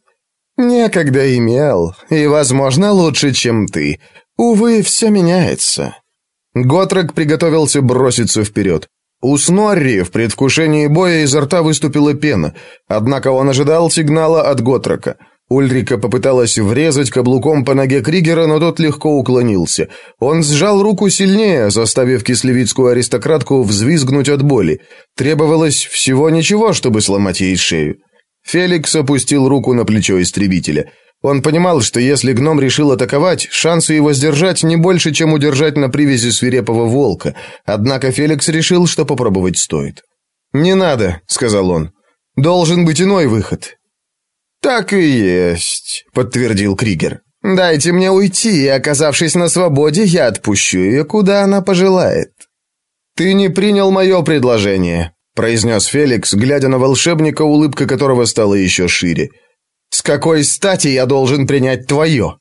[SPEAKER 1] «Некогда имел, и, возможно, лучше, чем ты. Увы, все меняется. Готрек приготовился броситься вперед. У Снорри в предвкушении боя изо рта выступила пена, однако он ожидал сигнала от Готрека. Ульрика попыталась врезать каблуком по ноге Кригера, но тот легко уклонился. Он сжал руку сильнее, заставив кислевицкую аристократку взвизгнуть от боли. Требовалось всего ничего, чтобы сломать ей шею. Феликс опустил руку на плечо истребителя. Он понимал, что если гном решил атаковать, шансы его сдержать не больше, чем удержать на привязи свирепого волка, однако Феликс решил, что попробовать стоит. «Не надо», — сказал он. «Должен быть иной выход». «Так и есть», — подтвердил Кригер. «Дайте мне уйти, и, оказавшись на свободе, я отпущу ее, куда она пожелает». «Ты не принял мое предложение», — произнес Феликс, глядя на волшебника, улыбка которого стала еще шире.
[SPEAKER 4] С какой стати я должен принять твое?»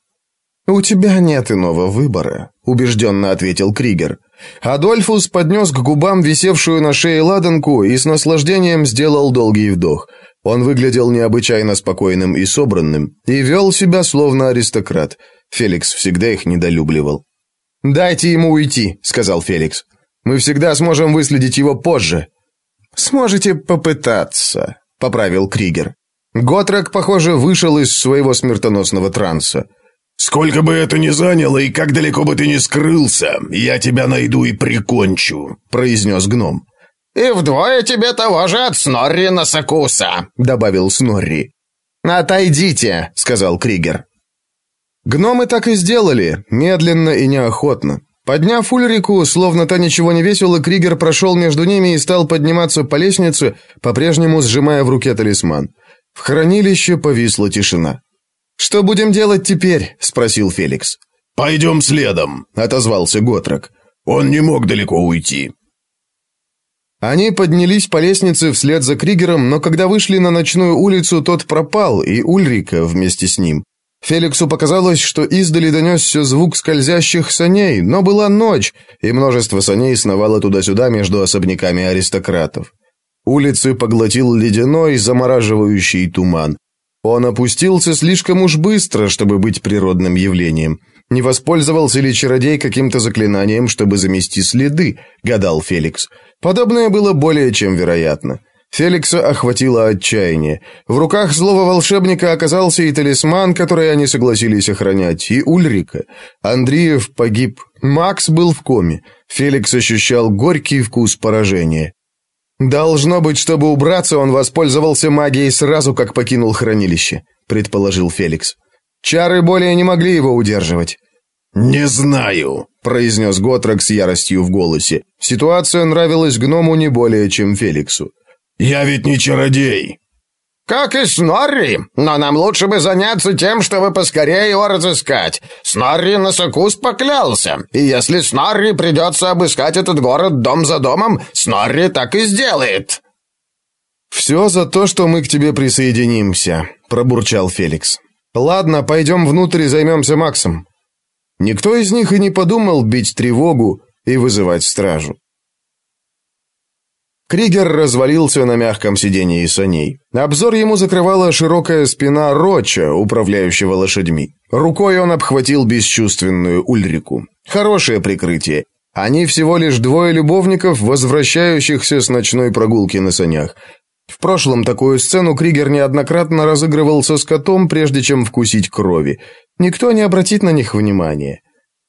[SPEAKER 1] «У тебя нет иного выбора», — убежденно ответил Кригер. Адольфус поднес к губам висевшую на шее ладанку и с наслаждением сделал долгий вдох. Он выглядел необычайно спокойным и собранным, и вел себя словно аристократ. Феликс всегда их недолюбливал.
[SPEAKER 4] «Дайте ему уйти», — сказал Феликс. «Мы всегда сможем выследить его позже».
[SPEAKER 1] «Сможете попытаться», — поправил Кригер.
[SPEAKER 4] Готрек, похоже, вышел из своего смертоносного транса.
[SPEAKER 2] «Сколько бы это ни заняло и как далеко бы ты ни скрылся, я тебя найду и прикончу», — произнес гном.
[SPEAKER 3] «И вдвое тебе того же от Снорри Носокуса», — добавил Снорри.
[SPEAKER 4] «Отойдите», — сказал Кригер. Гномы так и сделали, медленно и неохотно. Подняв Ульрику, словно та ничего не весила, Кригер прошел между ними и стал подниматься по лестнице, по-прежнему сжимая в руке талисман. В хранилище повисла тишина. «Что будем делать теперь?» – спросил Феликс.
[SPEAKER 2] «Пойдем следом», – отозвался Готрок. «Он не мог далеко уйти».
[SPEAKER 1] Они поднялись по лестнице вслед за Кригером, но когда вышли на ночную улицу, тот пропал, и Ульрика вместе с ним. Феликсу показалось, что издали донесся звук скользящих саней, но была ночь, и множество саней сновало туда-сюда между особняками аристократов. Улицы поглотил ледяной, замораживающий туман. Он опустился слишком уж быстро, чтобы быть природным явлением. Не воспользовался ли чародей каким-то заклинанием, чтобы замести следы, гадал Феликс. Подобное было более чем вероятно. Феликса охватило отчаяние. В руках злого волшебника оказался и талисман, который они согласились охранять, и Ульрика. Андреев погиб. Макс был в коме. Феликс ощущал горький вкус поражения. Должно быть, чтобы убраться, он воспользовался магией сразу, как покинул хранилище, предположил Феликс. Чары более не могли его удерживать.
[SPEAKER 2] «Не знаю», — произнес Готрок с яростью в голосе.
[SPEAKER 1] Ситуация нравилась гному не более, чем Феликсу.
[SPEAKER 2] «Я ведь не чародей!»
[SPEAKER 3] «Как и Снорри, но нам лучше бы заняться тем, чтобы поскорее его разыскать. Снорри на сокус поклялся, и если Снорри придется обыскать этот город дом за домом, Снорри так и сделает».
[SPEAKER 1] «Все за то, что мы к тебе присоединимся», — пробурчал Феликс. «Ладно, пойдем внутрь и займемся Максом». Никто из них и не подумал бить тревогу и вызывать стражу. Кригер развалился на мягком сиденье саней. Обзор ему закрывала широкая спина Роча, управляющего лошадьми. Рукой он обхватил бесчувственную Ульрику. Хорошее прикрытие. Они всего лишь двое любовников, возвращающихся с ночной прогулки на санях. В прошлом такую сцену Кригер неоднократно разыгрывал со скотом, прежде чем вкусить крови. Никто не обратит на них внимания.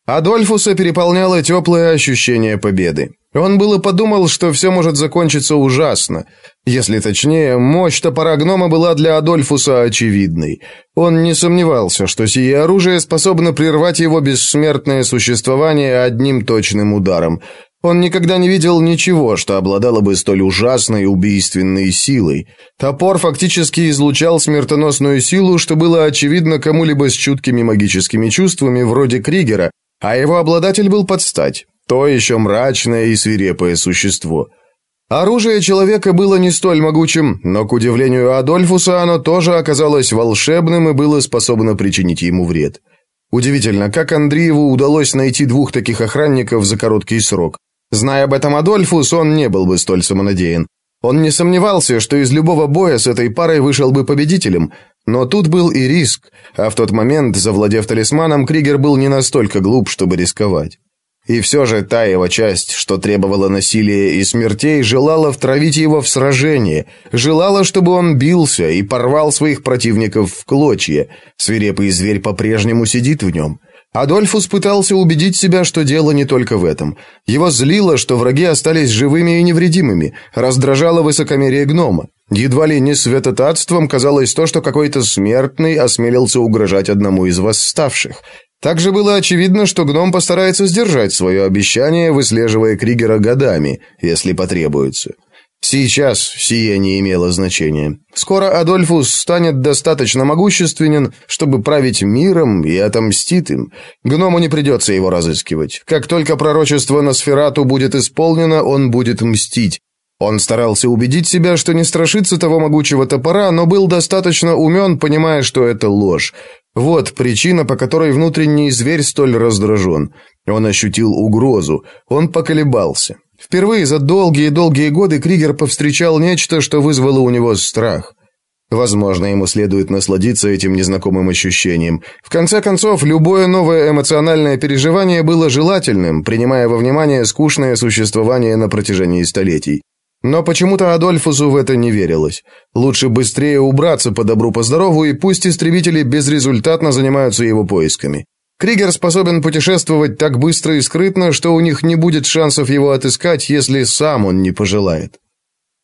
[SPEAKER 1] Адольфуса переполняло теплое ощущение победы. Он было подумал, что все может закончиться ужасно. Если точнее, мощь топора гнома была для Адольфуса очевидной. Он не сомневался, что сие оружие способно прервать его бессмертное существование одним точным ударом. Он никогда не видел ничего, что обладало бы столь ужасной убийственной силой. Топор фактически излучал смертоносную силу, что было очевидно кому-либо с чуткими магическими чувствами, вроде Кригера, а его обладатель был под стать. То еще мрачное и свирепое существо. Оружие человека было не столь могучим, но, к удивлению Адольфуса, оно тоже оказалось волшебным и было способно причинить ему вред. Удивительно, как Андрееву удалось найти двух таких охранников за короткий срок. Зная об этом Адольфус, он не был бы столь самонадеян. Он не сомневался, что из любого боя с этой парой вышел бы победителем, но тут был и риск, а в тот момент, завладев талисманом, Кригер был не настолько глуп, чтобы рисковать. И все же та его часть, что требовала насилия и смертей, желала втравить его в сражение, желала, чтобы он бился и порвал своих противников в клочья. Свирепый зверь по-прежнему сидит в нем. Адольфус пытался убедить себя, что дело не только в этом. Его злило, что враги остались живыми и невредимыми, раздражало высокомерие гнома. Едва ли не святотатством казалось то, что какой-то смертный осмелился угрожать одному из восставших. Также было очевидно, что гном постарается сдержать свое обещание, выслеживая Кригера годами, если потребуется. Сейчас сие не имело значения. Скоро Адольфус станет достаточно могущественен, чтобы править миром и отомстит им. Гному не придется его разыскивать. Как только пророчество на Сферату будет исполнено, он будет мстить. Он старался убедить себя, что не страшится того могучего топора, но был достаточно умен, понимая, что это ложь. Вот причина, по которой внутренний зверь столь раздражен. Он ощутил угрозу. Он поколебался. Впервые за долгие-долгие годы Кригер повстречал нечто, что вызвало у него страх. Возможно, ему следует насладиться этим незнакомым ощущением. В конце концов, любое новое эмоциональное переживание было желательным, принимая во внимание скучное существование на протяжении столетий. Но почему-то Адольфусу в это не верилось. Лучше быстрее убраться по добру по здорову, и пусть истребители безрезультатно занимаются его поисками. Кригер способен путешествовать так быстро и скрытно, что у них не будет шансов его отыскать, если сам он не пожелает.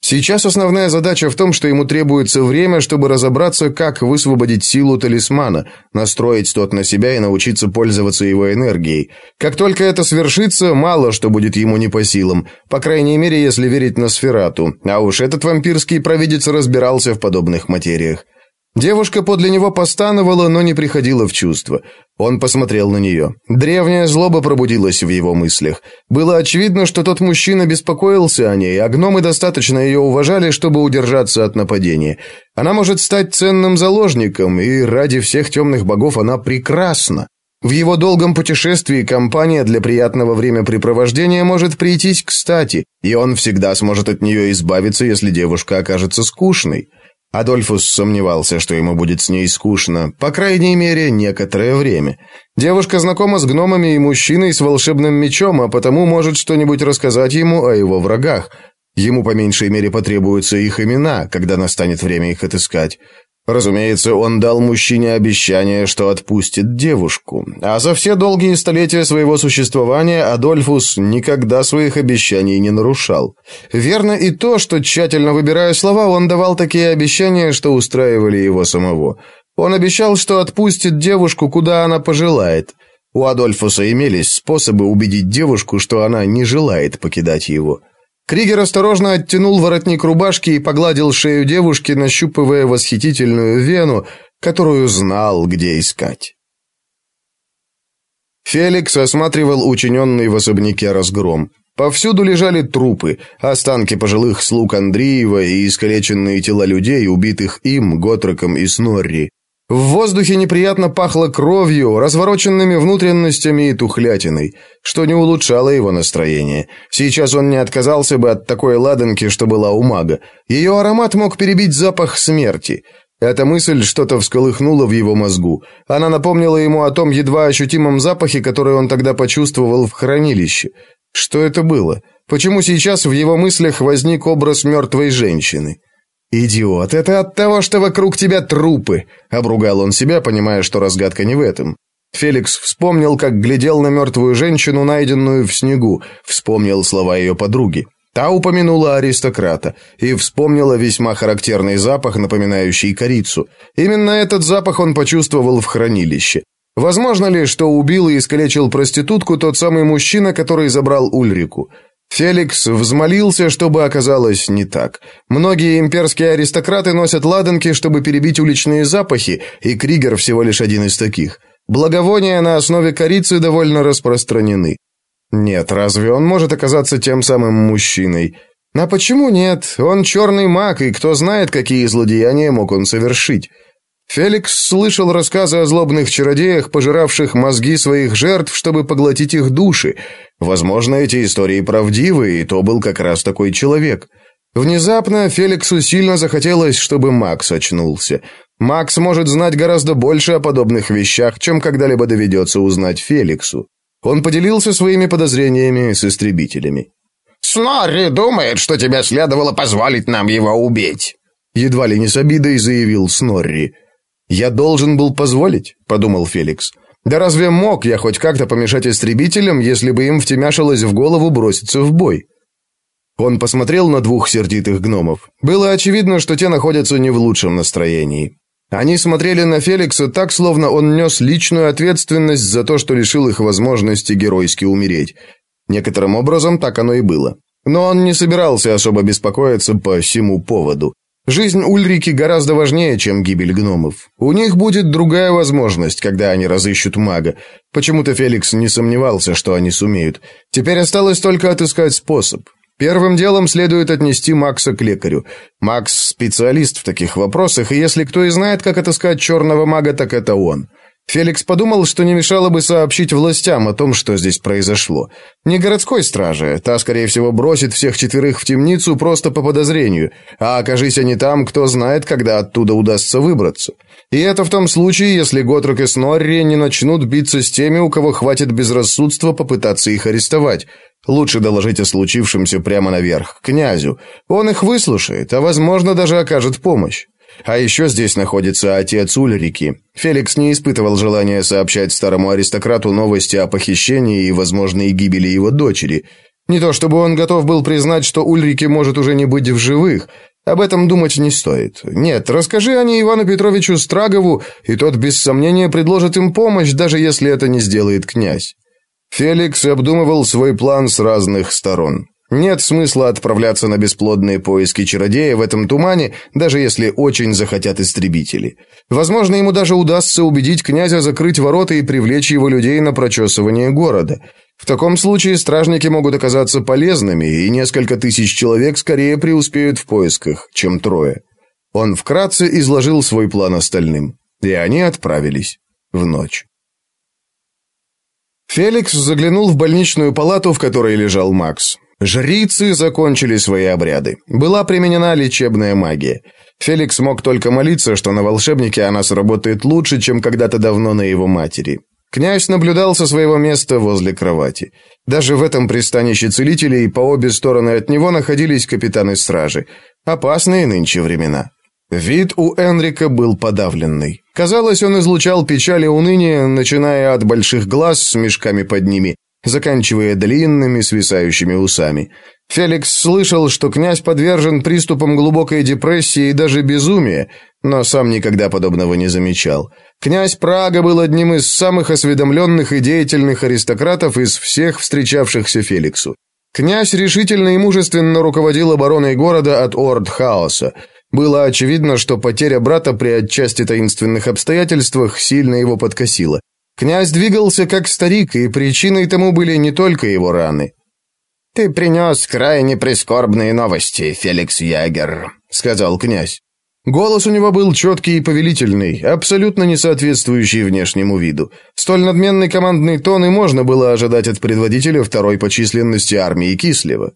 [SPEAKER 1] Сейчас основная задача в том, что ему требуется время, чтобы разобраться, как высвободить силу талисмана, настроить тот на себя и научиться пользоваться его энергией. Как только это свершится, мало что будет ему не по силам, по крайней мере, если верить на Сферату, а уж этот вампирский провидец разбирался в подобных материях. Девушка подле него постановала, но не приходила в чувство. Он посмотрел на нее. Древняя злоба пробудилась в его мыслях. Было очевидно, что тот мужчина беспокоился о ней, а гномы достаточно ее уважали, чтобы удержаться от нападения. Она может стать ценным заложником, и ради всех темных богов она прекрасна. В его долгом путешествии компания для приятного времяпрепровождения может прийтись кстати, и он всегда сможет от нее избавиться, если девушка окажется скучной. Адольфус сомневался, что ему будет с ней скучно, по крайней мере, некоторое время. Девушка знакома с гномами и мужчиной с волшебным мечом, а потому может что-нибудь рассказать ему о его врагах. Ему по меньшей мере потребуются их имена, когда настанет время их отыскать. Разумеется, он дал мужчине обещание, что отпустит девушку. А за все долгие столетия своего существования Адольфус никогда своих обещаний не нарушал. Верно и то, что, тщательно выбирая слова, он давал такие обещания, что устраивали его самого. Он обещал, что отпустит девушку, куда она пожелает. У Адольфуса имелись способы убедить девушку, что она не желает покидать его. Кригер осторожно оттянул воротник рубашки и погладил шею девушки, нащупывая восхитительную вену, которую знал, где искать. Феликс осматривал учиненный в особняке разгром. Повсюду лежали трупы, останки пожилых слуг Андреева и искалеченные тела людей, убитых им, Готроком и Снорри. В воздухе неприятно пахло кровью, развороченными внутренностями и тухлятиной, что не улучшало его настроение. Сейчас он не отказался бы от такой ладанки, что была у мага. Ее аромат мог перебить запах смерти. Эта мысль что-то всколыхнула в его мозгу. Она напомнила ему о том едва ощутимом запахе, который он тогда почувствовал в хранилище. Что это было? Почему сейчас в его мыслях возник образ мертвой женщины? «Идиот, это от того, что вокруг тебя трупы!» — обругал он себя, понимая, что разгадка не в этом. Феликс вспомнил, как глядел на мертвую женщину, найденную в снегу, вспомнил слова ее подруги. Та упомянула аристократа и вспомнила весьма характерный запах, напоминающий корицу. Именно этот запах он почувствовал в хранилище. Возможно ли, что убил и искалечил проститутку тот самый мужчина, который забрал Ульрику? Феликс взмолился, чтобы оказалось не так. Многие имперские аристократы носят ладанки, чтобы перебить уличные запахи, и Кригер всего лишь один из таких. Благовония на основе корицы довольно распространены. Нет, разве он может оказаться тем самым мужчиной? А почему нет? Он черный маг, и кто знает, какие злодеяния мог он совершить. Феликс слышал рассказы о злобных чародеях, пожиравших мозги своих жертв, чтобы поглотить их души. Возможно, эти истории правдивы, и то был как раз такой человек. Внезапно Феликсу сильно захотелось, чтобы Макс очнулся. Макс может знать гораздо больше о подобных вещах, чем когда-либо доведется узнать Феликсу. Он поделился своими подозрениями с истребителями.
[SPEAKER 3] «Снорри думает, что тебе следовало позволить нам его убить»,
[SPEAKER 1] едва ли не с обидой заявил Снорри. «Я должен был позволить», — подумал Феликс. «Да разве мог я хоть как-то помешать истребителям, если бы им втемяшилось в голову броситься в бой?» Он посмотрел на двух сердитых гномов. Было очевидно, что те находятся не в лучшем настроении. Они смотрели на Феликса так, словно он нес личную ответственность за то, что лишил их возможности геройски умереть. Некоторым образом так оно и было. Но он не собирался особо беспокоиться по всему поводу. Жизнь Ульрики гораздо важнее, чем гибель гномов. У них будет другая возможность, когда они разыщут мага. Почему-то Феликс не сомневался, что они сумеют. Теперь осталось только отыскать способ. Первым делом следует отнести Макса к лекарю. Макс – специалист в таких вопросах, и если кто и знает, как отыскать черного мага, так это он. Феликс подумал, что не мешало бы сообщить властям о том, что здесь произошло. Не городской страже, та, скорее всего, бросит всех четверых в темницу просто по подозрению, а окажись они там, кто знает, когда оттуда удастся выбраться. И это в том случае, если Готрок и Снорри не начнут биться с теми, у кого хватит безрассудства попытаться их арестовать. Лучше доложить о случившемся прямо наверх, князю. Он их выслушает, а, возможно, даже окажет помощь. А еще здесь находится отец Ульрики. Феликс не испытывал желания сообщать старому аристократу новости о похищении и возможной гибели его дочери. Не то чтобы он готов был признать, что Ульрики может уже не быть в живых. Об этом думать не стоит. Нет, расскажи они Ивану Петровичу Страгову, и тот без сомнения предложит им помощь, даже если это не сделает князь. Феликс обдумывал свой план с разных сторон. Нет смысла отправляться на бесплодные поиски чародея в этом тумане, даже если очень захотят истребители. Возможно, ему даже удастся убедить князя закрыть ворота и привлечь его людей на прочесывание города. В таком случае стражники могут оказаться полезными, и несколько тысяч человек скорее преуспеют в поисках, чем трое. Он вкратце изложил свой план остальным, и они отправились в ночь. Феликс заглянул в больничную палату, в которой лежал Макс. Жрицы закончили свои обряды. Была применена лечебная магия. Феликс мог только молиться, что на волшебнике она сработает лучше, чем когда-то давно на его матери. Князь наблюдал со своего места возле кровати. Даже в этом пристанище целителей по обе стороны от него находились капитаны стражи. Опасные нынче времена. Вид у Энрика был подавленный. Казалось, он излучал печаль и уныние, начиная от больших глаз с мешками под ними заканчивая длинными свисающими усами. Феликс слышал, что князь подвержен приступам глубокой депрессии и даже безумия, но сам никогда подобного не замечал. Князь Прага был одним из самых осведомленных и деятельных аристократов из всех встречавшихся Феликсу. Князь решительно и мужественно руководил обороной города от орд хаоса. Было очевидно, что потеря брата при отчасти таинственных обстоятельствах сильно его подкосила. Князь двигался как старик, и причиной тому были не только его раны.
[SPEAKER 3] «Ты принес крайне прискорбные новости, Феликс Ягер», — сказал князь.
[SPEAKER 1] Голос у него был четкий и повелительный, абсолютно не соответствующий внешнему виду. Столь надменный командный тон и можно было ожидать от предводителя второй по численности армии Кислева.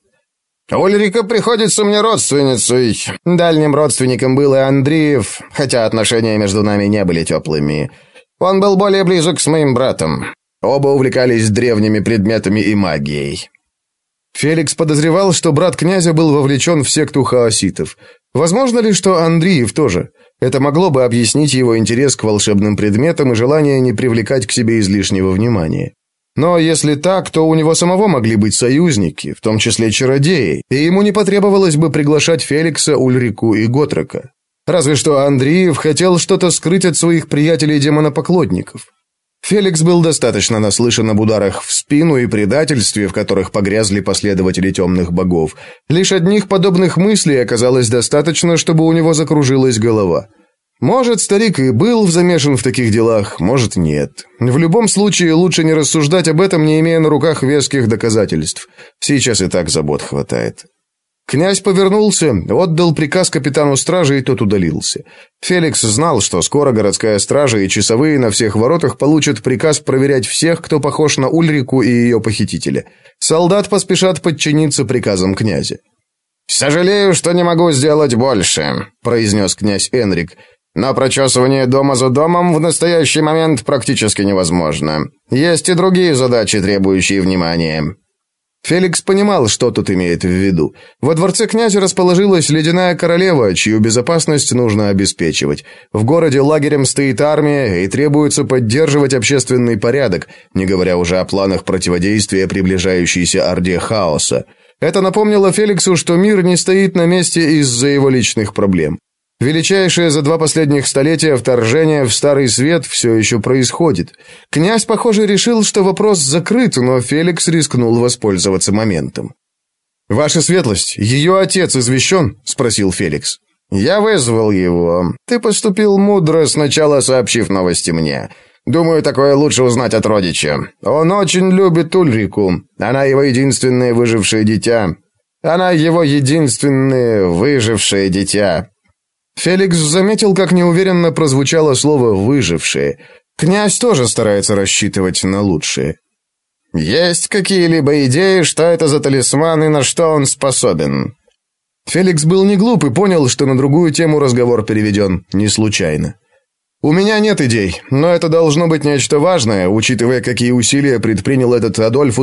[SPEAKER 3] «Ульрика приходится мне родственницей. Дальним родственником был и Андреев, хотя отношения между нами не были теплыми. Он был более близок с моим братом. Оба увлекались древними предметами и магией.
[SPEAKER 1] Феликс подозревал, что брат князя был вовлечен в секту хаоситов. Возможно ли, что Андреев тоже? Это могло бы объяснить его интерес к волшебным предметам и желание не привлекать к себе излишнего внимания. Но если так, то у него самого могли быть союзники, в том числе чародеи, и ему не потребовалось бы приглашать Феликса, Ульрику и Готрока. Разве что Андреев хотел что-то скрыть от своих приятелей-демонопоклонников. Феликс был достаточно наслышан об ударах в спину и предательстве, в которых погрязли последователи темных богов. Лишь одних подобных мыслей оказалось достаточно, чтобы у него закружилась голова. Может, старик и был замешан в таких делах, может, нет. В любом случае, лучше не рассуждать об этом, не имея на руках веских доказательств. Сейчас и так забот хватает. Князь повернулся, отдал приказ капитану стражи, и тот удалился. Феликс знал, что скоро городская стража и часовые на всех воротах получат приказ проверять всех, кто похож на Ульрику и ее похитителя. Солдат поспешат подчиниться приказам князя.
[SPEAKER 3] «Сожалею, что не могу сделать больше», — произнес князь Энрик. «Но прочесывание дома за домом в настоящий момент практически невозможно. Есть и другие задачи, требующие внимания.
[SPEAKER 1] Феликс понимал, что тут имеет в виду. Во дворце князя расположилась ледяная королева, чью безопасность нужно обеспечивать. В городе лагерем стоит армия, и требуется поддерживать общественный порядок, не говоря уже о планах противодействия приближающейся орде хаоса. Это напомнило Феликсу, что мир не стоит на месте из-за его личных проблем. Величайшее за два последних столетия вторжение в Старый Свет все еще происходит. Князь, похоже, решил, что вопрос закрыт, но Феликс рискнул воспользоваться моментом. «Ваша светлость, ее отец извещен?» – спросил Феликс.
[SPEAKER 3] «Я вызвал его. Ты поступил мудро, сначала сообщив новости мне. Думаю, такое лучше узнать от родича. Он очень любит Ульрику. Она его единственное выжившее дитя. Она его единственное выжившее дитя».
[SPEAKER 1] Феликс заметил, как неуверенно прозвучало слово «выжившее». Князь тоже старается рассчитывать на лучшее.
[SPEAKER 3] «Есть какие-либо идеи, что это за талисман и на что он способен?»
[SPEAKER 1] Феликс был не глуп и понял, что на другую тему разговор переведен не случайно. «У меня нет идей, но это должно быть нечто важное, учитывая, какие усилия предпринял этот Адольф